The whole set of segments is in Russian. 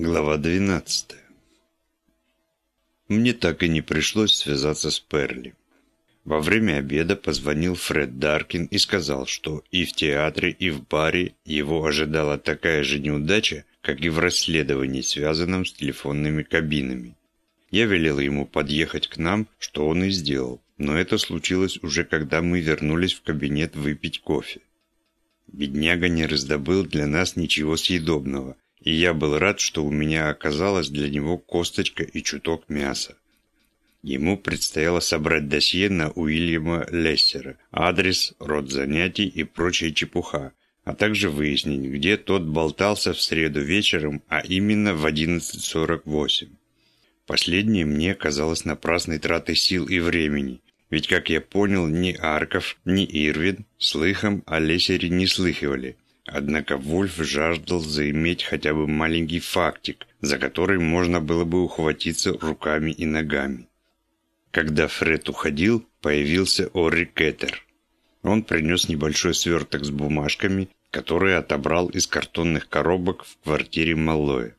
Глава 12 Мне так и не пришлось связаться с Перли. Во время обеда позвонил Фред Даркин и сказал, что и в театре, и в баре его ожидала такая же неудача, как и в расследовании, связанном с телефонными кабинами. Я велел ему подъехать к нам, что он и сделал, но это случилось уже когда мы вернулись в кабинет выпить кофе. Бедняга не раздобыл для нас ничего съедобного – и я был рад, что у меня оказалась для него косточка и чуток мяса. Ему предстояло собрать досье на Уильяма Лессера, адрес, род занятий и прочая чепуха, а также выяснить, где тот болтался в среду вечером, а именно в 11.48. Последнее мне казалось напрасной тратой сил и времени, ведь, как я понял, ни Арков, ни Ирвин слыхом о Лессере не слыхивали – Однако Вольф жаждал заиметь хотя бы маленький фактик, за который можно было бы ухватиться руками и ногами. Когда Фред уходил, появился Ори Кеттер. Он принес небольшой сверток с бумажками, которые отобрал из картонных коробок в квартире Маллоя.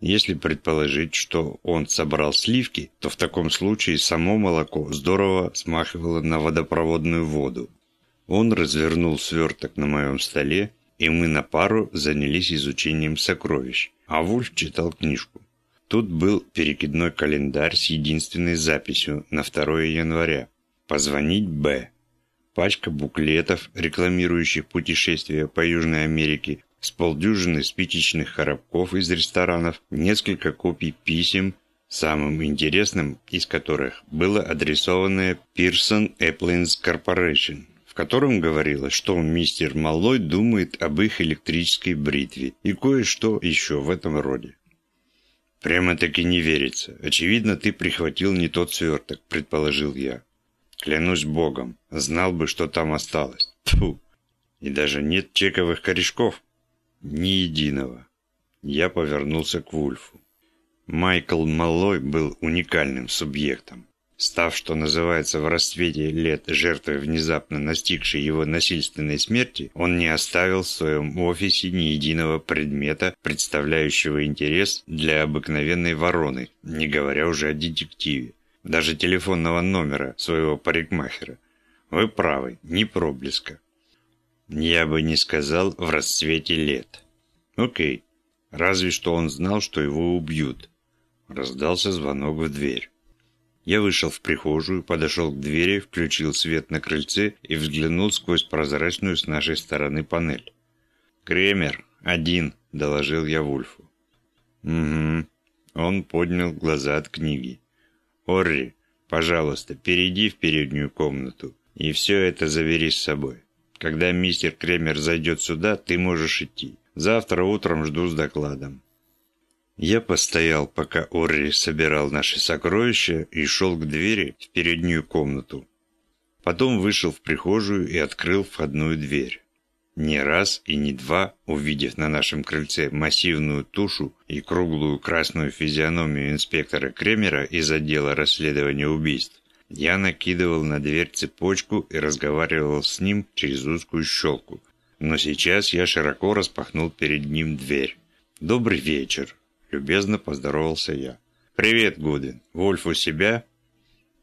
Если предположить, что он собрал сливки, то в таком случае само молоко здорово смахивало на водопроводную воду. Он развернул сверток на моем столе и мы на пару занялись изучением сокровищ, а Вульф читал книжку. Тут был перекидной календарь с единственной записью на 2 января. Позвонить Б. Пачка буклетов, рекламирующих путешествия по Южной Америке, с полдюжины спичечных коробков из ресторанов, несколько копий писем, самым интересным из которых было адресованное Pearson Airplanes Corporation – котором говорилось, что мистер Маллой думает об их электрической бритве и кое-что еще в этом роде. «Прямо-таки не верится. Очевидно, ты прихватил не тот сверток», – предположил я. «Клянусь богом, знал бы, что там осталось. Тьфу! И даже нет чековых корешков. Ни единого». Я повернулся к Вульфу. Майкл Маллой был уникальным субъектом. Став, что называется, в расцвете лет жертвой внезапно настигшей его насильственной смерти, он не оставил в своем офисе ни единого предмета, представляющего интерес для обыкновенной вороны, не говоря уже о детективе. Даже телефонного номера своего парикмахера. Вы правы, не проблеска. Я бы не сказал в расцвете лет. Окей. Разве что он знал, что его убьют. Раздался звонок в дверь. Я вышел в прихожую, подошел к двери, включил свет на крыльце и взглянул сквозь прозрачную с нашей стороны панель. «Кремер, один», – доложил я Вульфу. «Угу». Он поднял глаза от книги. «Орри, пожалуйста, перейди в переднюю комнату и все это забери с собой. Когда мистер Кремер зайдет сюда, ты можешь идти. Завтра утром жду с докладом». Я постоял, пока Орри собирал наши сокровища и шел к двери в переднюю комнату. Потом вышел в прихожую и открыл входную дверь. Не раз и не два, увидев на нашем крыльце массивную тушу и круглую красную физиономию инспектора Кремера из отдела расследования убийств, я накидывал на дверь цепочку и разговаривал с ним через узкую щелку. Но сейчас я широко распахнул перед ним дверь. «Добрый вечер. Любезно поздоровался я. «Привет, Гудин. Вольф у себя?»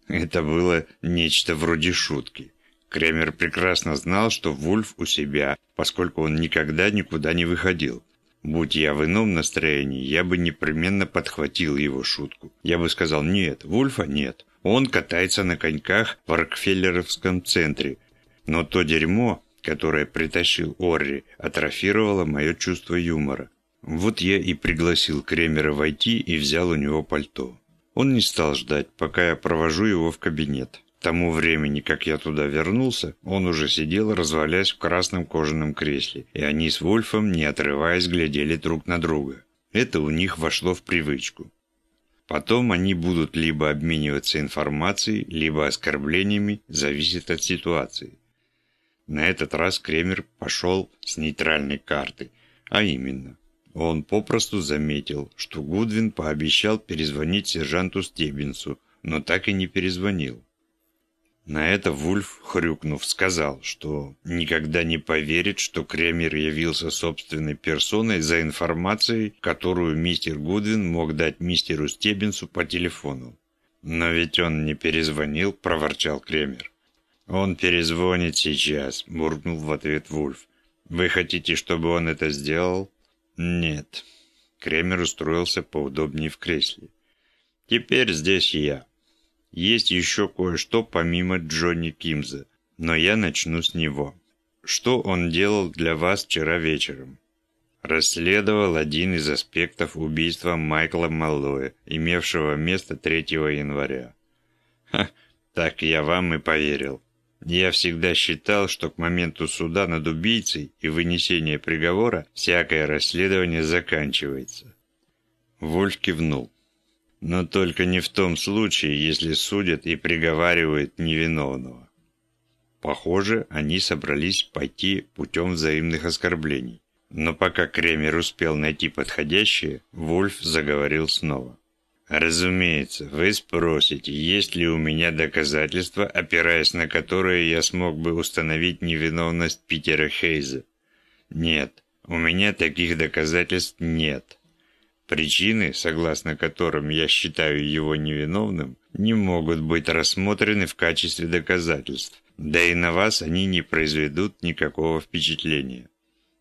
Это было нечто вроде шутки. Кремер прекрасно знал, что Вульф у себя, поскольку он никогда никуда не выходил. Будь я в ином настроении, я бы непременно подхватил его шутку. Я бы сказал, нет, Вульфа нет. Он катается на коньках в Рокфеллеровском центре. Но то дерьмо, которое притащил Орри, атрофировало мое чувство юмора. Вот я и пригласил Кремера войти и взял у него пальто. Он не стал ждать, пока я провожу его в кабинет. К тому времени, как я туда вернулся, он уже сидел, развалясь в красном кожаном кресле, и они с Вольфом, не отрываясь, глядели друг на друга. Это у них вошло в привычку. Потом они будут либо обмениваться информацией, либо оскорблениями, зависит от ситуации. На этот раз Кремер пошел с нейтральной карты, а именно, он попросту заметил, что Гудвин пообещал перезвонить сержанту Стеббинсу, но так и не перезвонил. На это Вульф, хрюкнув, сказал, что никогда не поверит, что Кремер явился собственной персоной за информацией, которую мистер Гудвин мог дать мистеру Стеббинсу по телефону. «Но ведь он не перезвонил», – проворчал Кремер. «Он перезвонит сейчас», – буркнул в ответ Вульф. «Вы хотите, чтобы он это сделал?» «Нет». Кремер устроился поудобнее в кресле. «Теперь здесь я. Есть еще кое-что помимо Джонни Кимза, но я начну с него. Что он делал для вас вчера вечером? Расследовал один из аспектов убийства Майкла Маллоя, имевшего место 3 января. Ха, так я вам и поверил. Я всегда считал, что к моменту суда над убийцей и вынесения приговора всякое расследование заканчивается. Вольф кивнул. Но только не в том случае, если судят и приговаривают невиновного. Похоже, они собрались пойти путем взаимных оскорблений. Но пока Кремер успел найти подходящее, Вульф заговорил снова. «Разумеется, вы спросите, есть ли у меня доказательства, опираясь на которые я смог бы установить невиновность Питера Хейза? Нет, у меня таких доказательств нет. Причины, согласно которым я считаю его невиновным, не могут быть рассмотрены в качестве доказательств, да и на вас они не произведут никакого впечатления.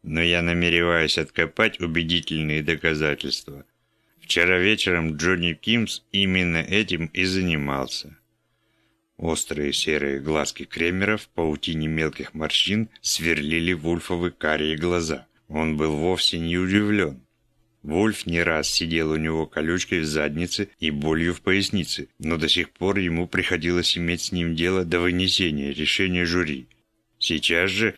Но я намереваюсь откопать убедительные доказательства. Вчера вечером Джонни Кимс именно этим и занимался. Острые серые глазки Кремера в паутине мелких морщин сверлили Вульфовы карие глаза. Он был вовсе не удивлен. Вольф не раз сидел у него колючкой в заднице и болью в пояснице, но до сих пор ему приходилось иметь с ним дело до вынесения решения жюри. Сейчас же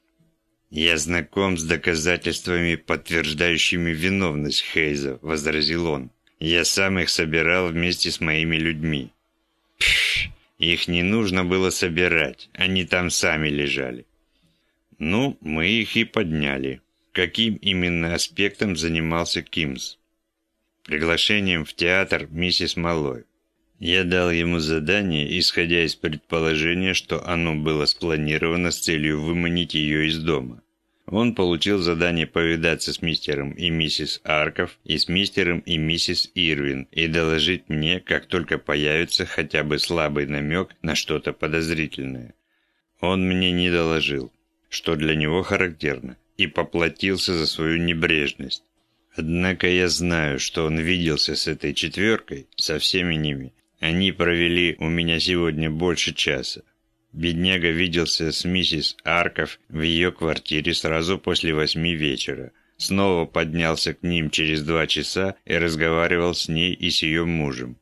«Я знаком с доказательствами, подтверждающими виновность Хейза», – возразил он. «Я сам их собирал вместе с моими людьми». Пш, их не нужно было собирать, они там сами лежали. Ну, мы их и подняли каким именно аспектом занимался Кимс. Приглашением в театр миссис Малой. Я дал ему задание, исходя из предположения, что оно было спланировано с целью выманить ее из дома. Он получил задание повидаться с мистером и миссис Арков и с мистером и миссис Ирвин и доложить мне, как только появится хотя бы слабый намек на что-то подозрительное. Он мне не доложил, что для него характерно и поплатился за свою небрежность. Однако я знаю, что он виделся с этой четверкой, со всеми ними. Они провели у меня сегодня больше часа. Бедняга виделся с миссис Арков в ее квартире сразу после восьми вечера. Снова поднялся к ним через два часа и разговаривал с ней и с ее мужем.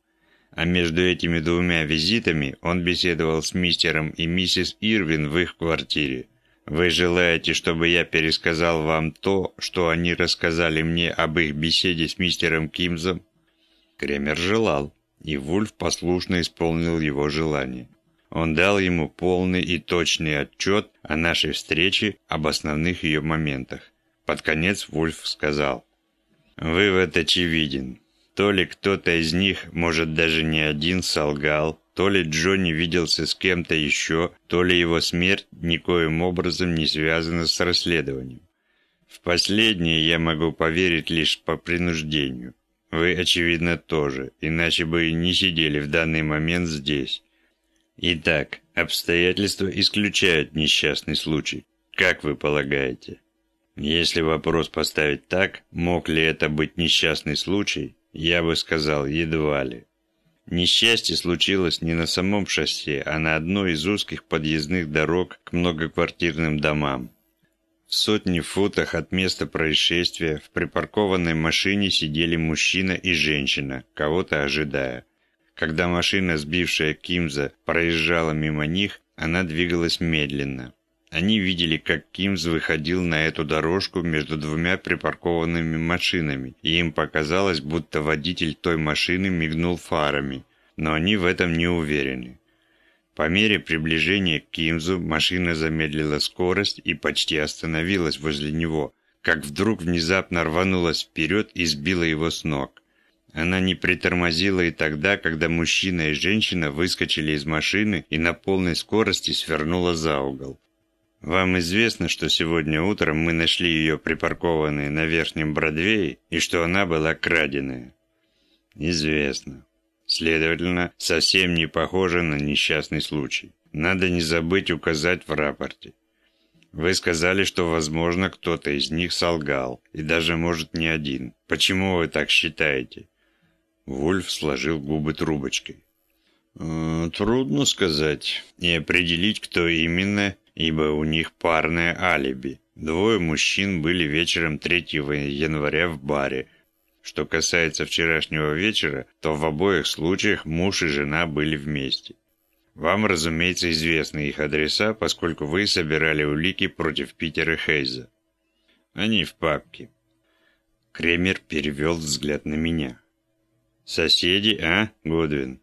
А между этими двумя визитами он беседовал с мистером и миссис Ирвин в их квартире. Вы желаете, чтобы я пересказал вам то, что они рассказали мне об их беседе с мистером Кимзом?» Кремер желал, и Вульф послушно исполнил его желание. Он дал ему полный и точный отчет о нашей встрече, об основных ее моментах. Под конец Вульф сказал, «Вывод очевиден. То ли кто-то из них, может даже не один, солгал, то ли Джонни виделся с кем-то еще, то ли его смерть никоим образом не связана с расследованием. В последнее я могу поверить лишь по принуждению. Вы, очевидно, тоже, иначе бы не сидели в данный момент здесь. Итак, обстоятельства исключают несчастный случай. Как вы полагаете? Если вопрос поставить так, мог ли это быть несчастный случай, я бы сказал, едва ли. Несчастье случилось не на самом шоссе, а на одной из узких подъездных дорог к многоквартирным домам. В сотни футах от места происшествия в припаркованной машине сидели мужчина и женщина, кого-то ожидая. Когда машина, сбившая Кимза, проезжала мимо них, она двигалась медленно. Они видели, как Кимс выходил на эту дорожку между двумя припаркованными машинами, и им показалось, будто водитель той машины мигнул фарами, но они в этом не уверены. По мере приближения к Кимзу машина замедлила скорость и почти остановилась возле него, как вдруг внезапно рванулась вперед и сбила его с ног. Она не притормозила и тогда, когда мужчина и женщина выскочили из машины и на полной скорости свернула за угол. Вам известно, что сегодня утром мы нашли ее припаркованной на Верхнем Бродвее и что она была краденая? Известно. Следовательно, совсем не похоже на несчастный случай. Надо не забыть указать в рапорте. Вы сказали, что, возможно, кто-то из них солгал, и даже, может, не один. Почему вы так считаете? Вульф сложил губы трубочкой. «Э, «Трудно сказать и определить, кто именно, ибо у них парное алиби. Двое мужчин были вечером 3 января в баре. Что касается вчерашнего вечера, то в обоих случаях муж и жена были вместе. Вам, разумеется, известны их адреса, поскольку вы собирали улики против Питера Хейза. Они в папке». Кремер перевел взгляд на меня. «Соседи, а, Гудвин?»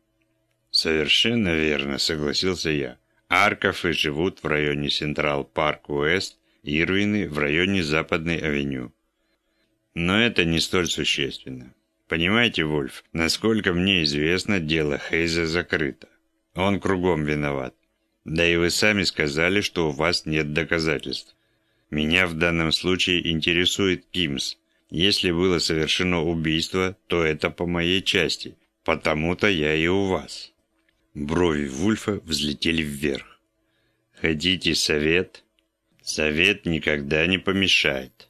«Совершенно верно», — согласился я. «Аркофы живут в районе Централ Парк Уэст, Ирвины в районе Западной Авеню». Но это не столь существенно. Понимаете, Вольф, насколько мне известно, дело Хейза закрыто. Он кругом виноват. Да и вы сами сказали, что у вас нет доказательств. Меня в данном случае интересует Кимс, если было совершено убийство, то это по моей части, потому-то я и у вас». Брови Вульфа взлетели вверх. «Хотите совет?» «Совет никогда не помешает».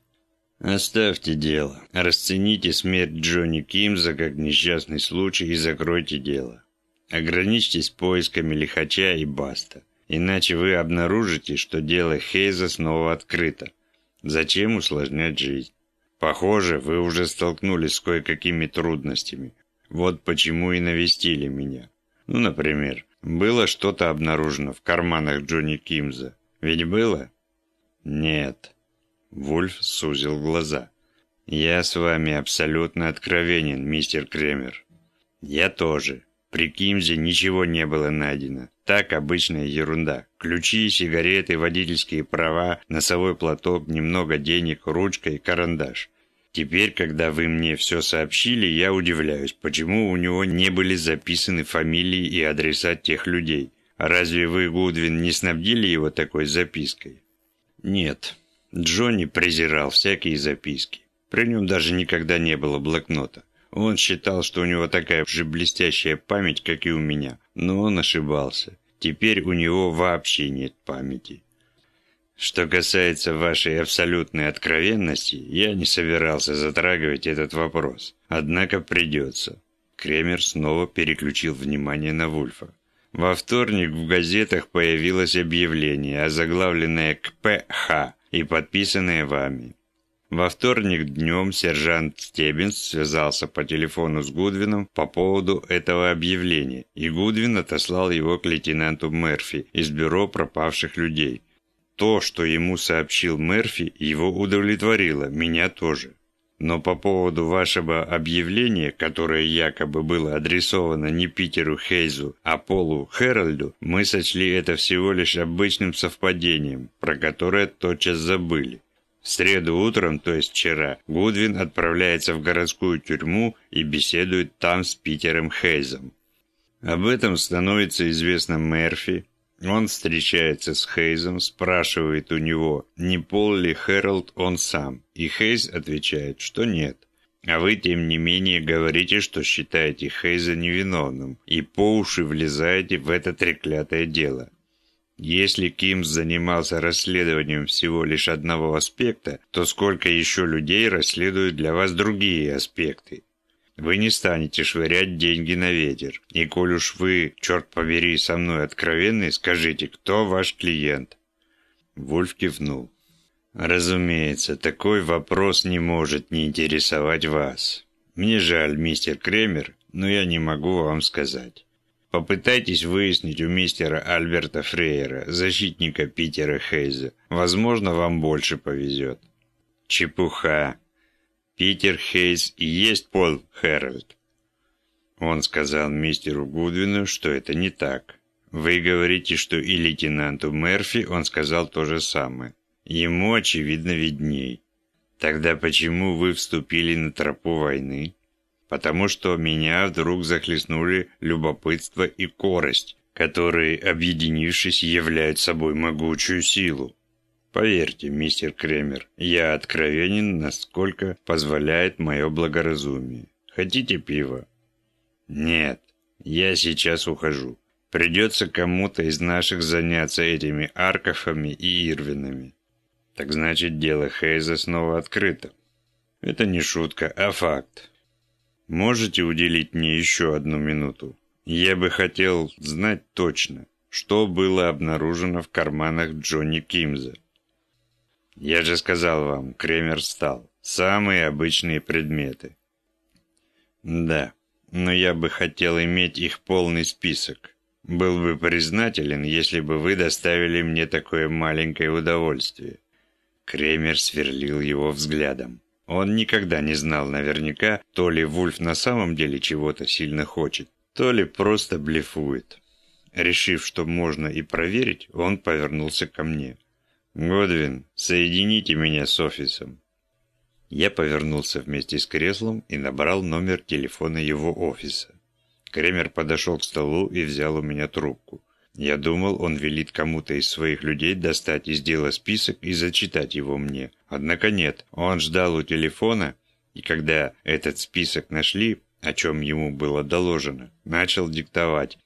«Оставьте дело. Расцените смерть Джонни Кимза как несчастный случай и закройте дело. Ограничьтесь поисками лихача и баста. Иначе вы обнаружите, что дело Хейза снова открыто. Зачем усложнять жизнь?» Похоже, вы уже столкнулись с кое-какими трудностями. Вот почему и навестили меня. Ну, например, было что-то обнаружено в карманах Джонни Кимза. Ведь было? Нет. Вульф сузил глаза. Я с вами абсолютно откровенен, мистер Кремер. Я тоже. При Кимзе ничего не было найдено. Так обычная ерунда. Ключи, сигареты, водительские права, носовой платок, немного денег, ручка и карандаш. Теперь, когда вы мне все сообщили, я удивляюсь, почему у него не были записаны фамилии и адреса тех людей. Разве вы, Гудвин, не снабдили его такой запиской? Нет. Джонни презирал всякие записки. При нем даже никогда не было блокнота. Он считал, что у него такая же блестящая память, как и у меня. Но он ошибался. Теперь у него вообще нет памяти. Что касается вашей абсолютной откровенности, я не собирался затрагивать этот вопрос. Однако придется. Кремер снова переключил внимание на Вульфа. Во вторник в газетах появилось объявление, озаглавленное «КПХ» и подписанное вами. Во вторник днем сержант Стеббинс связался по телефону с Гудвином по поводу этого объявления, и Гудвин отослал его к лейтенанту Мерфи из бюро пропавших людей. То, что ему сообщил Мерфи, его удовлетворило, меня тоже. Но по поводу вашего объявления, которое якобы было адресовано не Питеру Хейзу, а Полу Хэрольду, мы сочли это всего лишь обычным совпадением, про которое тотчас забыли. В среду утром, то есть вчера, Гудвин отправляется в городскую тюрьму и беседует там с Питером Хейзом. Об этом становится известно Мерфи. Он встречается с Хейзом, спрашивает у него, не Пол ли Хэролд он сам, и Хейз отвечает, что нет. А вы, тем не менее, говорите, что считаете Хейза невиновным, и по уши влезаете в это треклятое дело. Если Кимс занимался расследованием всего лишь одного аспекта, то сколько еще людей расследуют для вас другие аспекты? Вы не станете швырять деньги на ветер. И коль уж вы, черт побери, со мной откровенны, скажите, кто ваш клиент?» Вульф кивнул. «Разумеется, такой вопрос не может не интересовать вас. Мне жаль, мистер Кремер, но я не могу вам сказать. Попытайтесь выяснить у мистера Альберта Фрейера, защитника Питера Хейза. Возможно, вам больше повезет. Чепуха. Питер Хейз и есть Пол Хэрольд. Он сказал мистеру Гудвину, что это не так. Вы говорите, что и лейтенанту Мерфи он сказал то же самое. Ему, очевидно, видней. Тогда почему вы вступили на тропу войны? Потому что меня вдруг захлестнули любопытство и корость, которые, объединившись, являют собой могучую силу. Поверьте, мистер Кремер, я откровенен, насколько позволяет мое благоразумие. Хотите пива? Нет, я сейчас ухожу. Придется кому-то из наших заняться этими Аркофами и Ирвинами. Так значит, дело Хейза снова открыто. Это не шутка, а факт. Можете уделить мне еще одну минуту? Я бы хотел знать точно, что было обнаружено в карманах Джонни Кимза. Я же сказал вам, Кремер встал. Самые обычные предметы. Да, но я бы хотел иметь их полный список. Был бы признателен, если бы вы доставили мне такое маленькое удовольствие. Кремер сверлил его взглядом. Он никогда не знал наверняка, то ли Вульф на самом деле чего-то сильно хочет, то ли просто блефует. Решив, что можно и проверить, он повернулся ко мне. «Годвин, соедините меня с офисом». Я повернулся вместе с креслом и набрал номер телефона его офиса. Кремер подошел к столу и взял у меня трубку. Я думал, он велит кому-то из своих людей достать из дела список и зачитать его мне. Однако нет, он ждал у телефона, и когда этот список нашли, о чем ему было доложено, начал диктовать.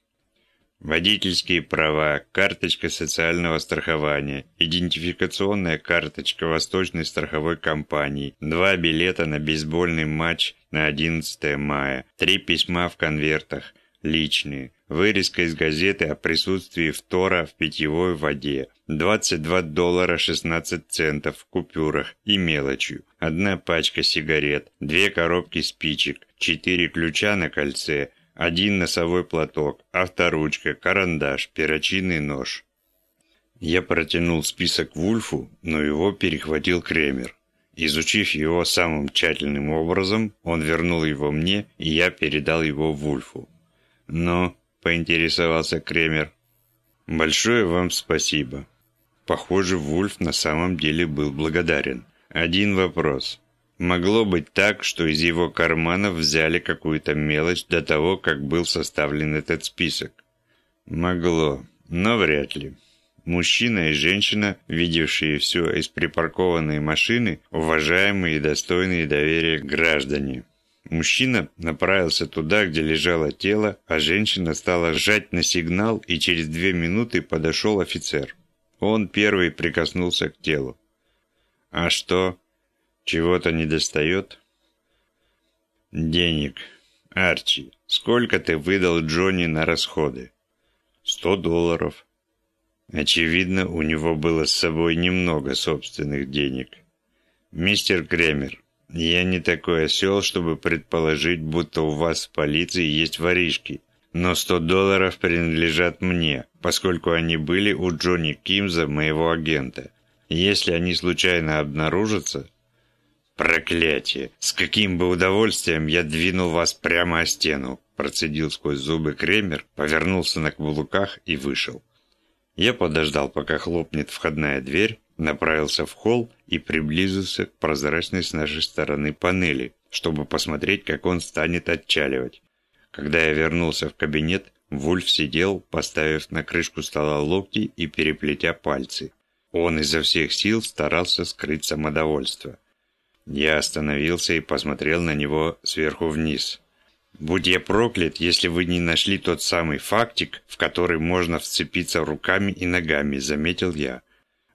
Водительские права, карточка социального страхования, идентификационная карточка Восточной страховой компании, два билета на бейсбольный матч на 11 мая, три письма в конвертах, личные, вырезка из газеты о присутствии фтора в питьевой воде, 22 доллара 16 центов в купюрах и мелочью, одна пачка сигарет, две коробки спичек, четыре ключа на кольце, один носовой платок, авторучка, карандаш, перочинный нож. Я протянул список Вульфу, но его перехватил Кремер. Изучив его самым тщательным образом, он вернул его мне, и я передал его Вульфу. «Ну?» – поинтересовался Кремер. «Большое вам спасибо». Похоже, Вульф на самом деле был благодарен. Один вопрос. Могло быть так, что из его карманов взяли какую-то мелочь до того, как был составлен этот список. Могло, но вряд ли. Мужчина и женщина, видевшие все из припаркованной машины, уважаемые и достойные доверия граждане. Мужчина направился туда, где лежало тело, а женщина стала сжать на сигнал, и через две минуты подошел офицер. Он первый прикоснулся к телу. «А что? Чего-то не достает?» «Денег. Арчи, сколько ты выдал Джонни на расходы?» «Сто долларов». Очевидно, у него было с собой немного собственных денег. «Мистер Кремер, я не такой осел, чтобы предположить, будто у вас в полиции есть воришки. Но 100 долларов принадлежат мне, поскольку они были у Джонни Кимза, моего агента. Если они случайно обнаружатся... Проклятие! С каким бы удовольствием я двинул вас прямо о стену! Процедил сквозь зубы Кремер, повернулся на каблуках и вышел. Я подождал, пока хлопнет входная дверь, направился в холл и приблизился к прозрачной с нашей стороны панели, чтобы посмотреть, как он станет отчаливать. Когда я вернулся в кабинет, Вульф сидел, поставив на крышку стола локти и переплетя пальцы. Он изо всех сил старался скрыть самодовольство. Я остановился и посмотрел на него сверху вниз. «Будь я проклят, если вы не нашли тот самый фактик, в который можно вцепиться руками и ногами», — заметил я.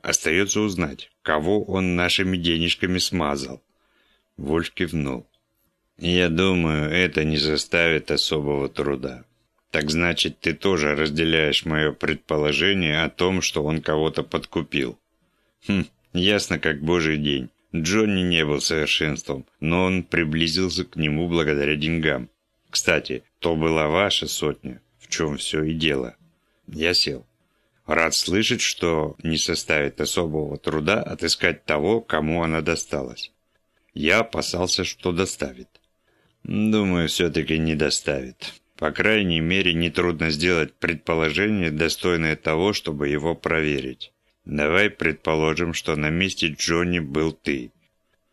Остается узнать, кого он нашими денежками смазал. Вольф кивнул. Я думаю, это не заставит особого труда. Так значит, ты тоже разделяешь мое предположение о том, что он кого-то подкупил. Хм, ясно как божий день. Джонни не был совершенством, но он приблизился к нему благодаря деньгам. Кстати, то была ваша сотня, в чем все и дело. Я сел. Рад слышать, что не составит особого труда отыскать того, кому она досталась. Я опасался, что доставит. Думаю, все-таки не доставит. По крайней мере, нетрудно сделать предположение, достойное того, чтобы его проверить. Давай предположим, что на месте Джонни был ты.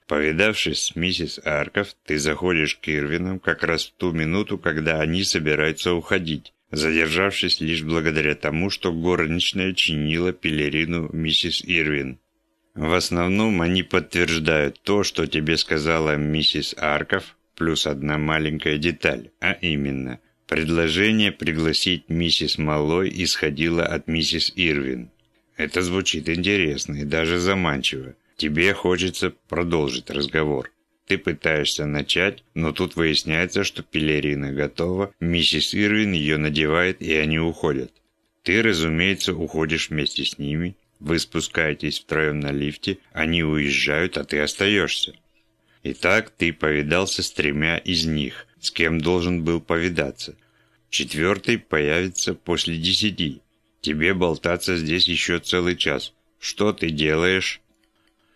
Повидавшись с миссис Арков, ты заходишь к Ирвинам как раз в ту минуту, когда они собираются уходить, задержавшись лишь благодаря тому, что горничная чинила пелерину миссис Ирвин. В основном они подтверждают то, что тебе сказала миссис Арков, плюс одна маленькая деталь, а именно, предложение пригласить миссис Малой исходило от миссис Ирвин. Это звучит интересно и даже заманчиво. Тебе хочется продолжить разговор. Ты пытаешься начать, но тут выясняется, что пелерина готова, миссис Ирвин ее надевает, и они уходят. Ты, разумеется, уходишь вместе с ними, вы спускаетесь втроем на лифте, они уезжают, а ты остаешься. Итак, ты повидался с тремя из них, с кем должен был повидаться. Четвертый появится после десяти. Тебе болтаться здесь еще целый час. Что ты делаешь?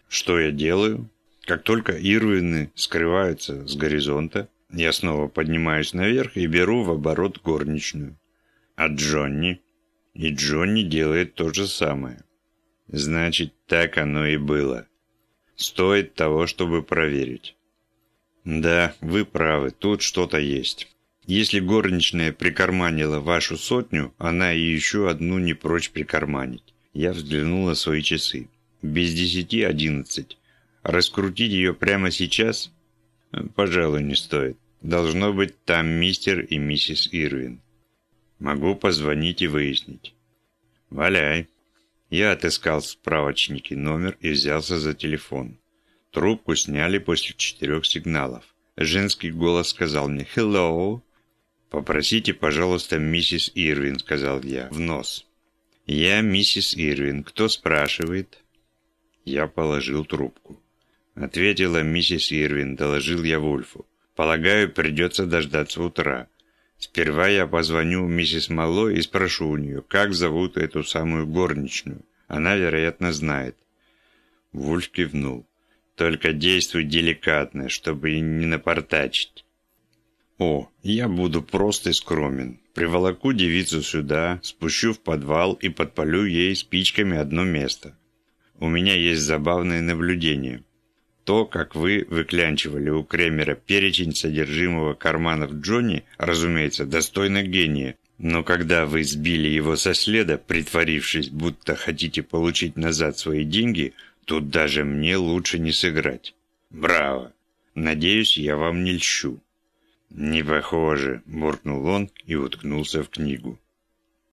Что я делаю? Как только Ирвины скрываются с горизонта, я снова поднимаюсь наверх и беру в оборот горничную. А Джонни? И Джонни делает то же самое. Значит, так оно и было. Стоит того, чтобы проверить. Да, вы правы, тут что-то есть. Если горничная прикарманила вашу сотню, она и еще одну не прочь прикарманить. Я взглянул на свои часы. Без десяти одиннадцать. Раскрутить ее прямо сейчас? Пожалуй, не стоит. Должно быть там мистер и миссис Ирвин. Могу позвонить и выяснить. Валяй. Я отыскал в справочнике номер и взялся за телефон. Трубку сняли после четырех сигналов. Женский голос сказал мне «Hello». «Попросите, пожалуйста, миссис Ирвин», — сказал я, в нос. «Я миссис Ирвин. Кто спрашивает?» Я положил трубку. Ответила миссис Ирвин, доложил я Вульфу. «Полагаю, придется дождаться утра. Сперва я позвоню миссис Мало и спрошу у нее, как зовут эту самую горничную. Она, вероятно, знает. Вульф кивнул. Только действуй деликатно, чтобы не напортачить. О, я буду просто скромен. Приволоку девицу сюда, спущу в подвал и подпалю ей спичками одно место. У меня есть забавное наблюдение. То, как вы выклянчивали у Кремера перечень содержимого карманов Джонни, разумеется, достойно гения. Но когда вы сбили его со следа, притворившись, будто хотите получить назад свои деньги, тут даже мне лучше не сыграть. Браво! Надеюсь, я вам не льщу. «Не похоже», – буркнул он и уткнулся в книгу.